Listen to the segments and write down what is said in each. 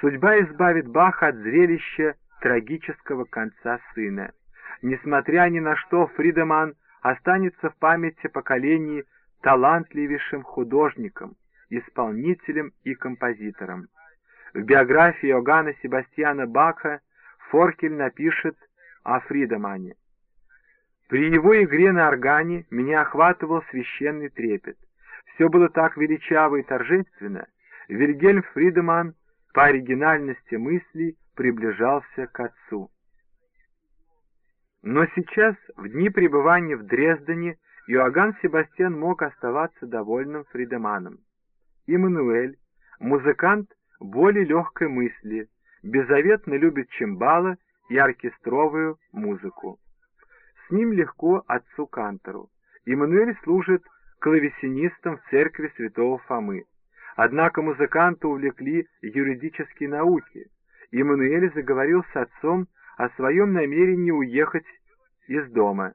Судьба избавит Баха от зрелища трагического конца сына. Несмотря ни на что, Фридеман останется в памяти поколений талантливейшим художником, исполнителем и композитором. В биографии Иоганна Себастьяна Баха Форкель напишет о Фридемане. При его игре на органе меня охватывал священный трепет. Все было так величаво и торжественно. Вильгельм Фридеман по оригинальности мыслей приближался к отцу. Но сейчас, в дни пребывания в Дрездене, Иоганн Себастьян мог оставаться довольным Фридеманом. Иммануэль, музыкант более легкой мысли, беззаветно любит чимбала и оркестровую музыку. С ним легко отцу Кантору. Иммануэль служит клавесинистом в церкви святого Фомы. Однако музыканта увлекли юридические науки. Иммануэль заговорил с отцом о своем намерении уехать из дома.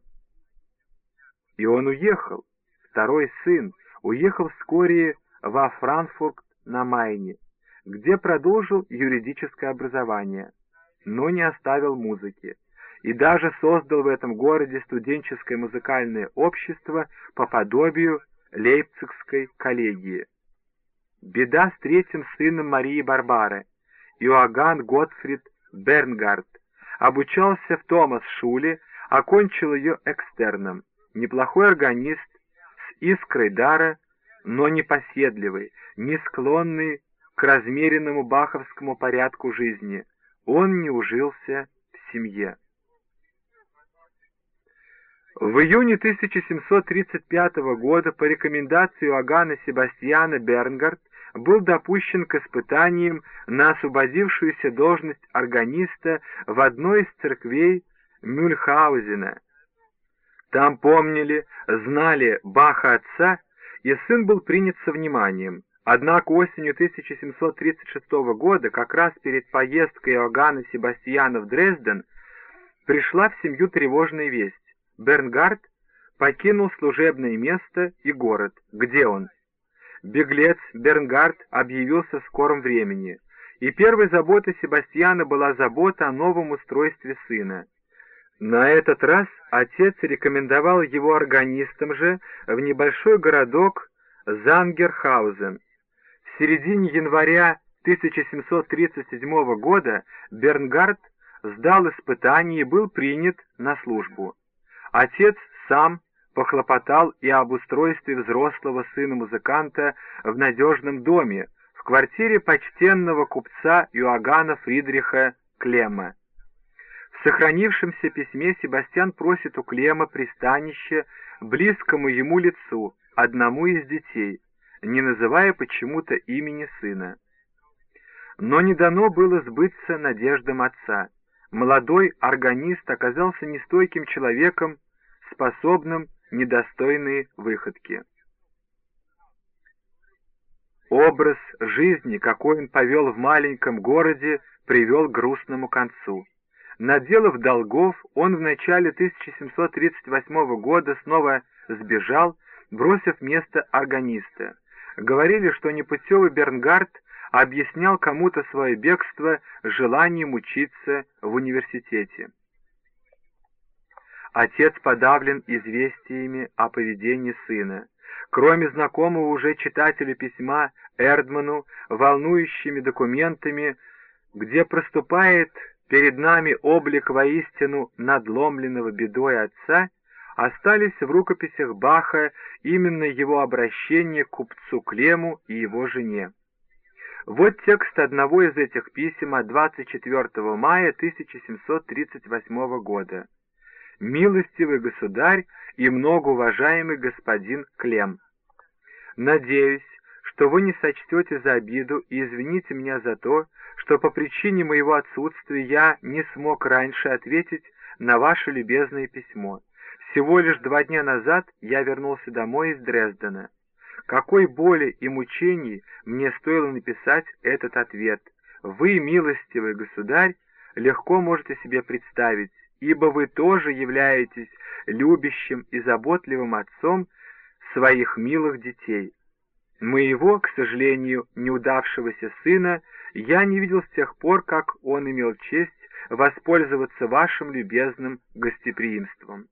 И он уехал. Второй сын уехал вскоре во Франкфурт на Майне, где продолжил юридическое образование, но не оставил музыки, и даже создал в этом городе студенческое музыкальное общество по подобию Лейпцигской коллегии. Беда с третьим сыном Марии Барбары, Иоганн Готфрид Бернгард, обучался в Томас-Шуле, окончил ее экстерном. Неплохой органист, с искрой дара, но непоседливый, не склонный к размеренному баховскому порядку жизни. Он не ужился в семье. В июне 1735 года по рекомендации Иоганна Себастьяна Бернгард был допущен к испытаниям на освободившуюся должность органиста в одной из церквей Мюльхаузена. Там помнили, знали Баха отца, и сын был принят со вниманием. Однако осенью 1736 года, как раз перед поездкой Иоганна Себастьяна в Дрезден, пришла в семью тревожная весть. Бернгард покинул служебное место и город. Где он? Беглец Бернгард объявился в скором времени, и первой заботой Себастьяна была забота о новом устройстве сына. На этот раз отец рекомендовал его органистам же в небольшой городок Зангерхаузен. В середине января 1737 года Бернгард сдал испытание и был принят на службу. Отец сам похлопотал и об устройстве взрослого сына-музыканта в надежном доме, в квартире почтенного купца Иоганна Фридриха Клема. В сохранившемся письме Себастьян просит у Клема пристанище близкому ему лицу, одному из детей, не называя почему-то имени сына. Но не дано было сбыться надеждам отца. Молодой органист оказался нестойким человеком, способным недостойные выходки. Образ жизни, какой он повел в маленьком городе, привел к грустному концу. Наделав долгов, он в начале 1738 года снова сбежал, бросив место органиста. Говорили, что непутевый Бернгард объяснял кому-то свое бегство желанием учиться в университете. Отец подавлен известиями о поведении сына. Кроме знакомого уже читателю письма Эрдману, волнующими документами, где проступает перед нами облик воистину надломленного бедой отца, остались в рукописях Баха именно его обращение к купцу Клему и его жене. Вот текст одного из этих писем от 24 мая 1738 года милостивый государь и многоуважаемый господин Клем. Надеюсь, что вы не сочтете за обиду и извините меня за то, что по причине моего отсутствия я не смог раньше ответить на ваше любезное письмо. Всего лишь два дня назад я вернулся домой из Дрездена. Какой боли и мучений мне стоило написать этот ответ. Вы, милостивый государь, легко можете себе представить, ибо вы тоже являетесь любящим и заботливым отцом своих милых детей. Моего, к сожалению, неудавшегося сына я не видел с тех пор, как он имел честь воспользоваться вашим любезным гостеприимством.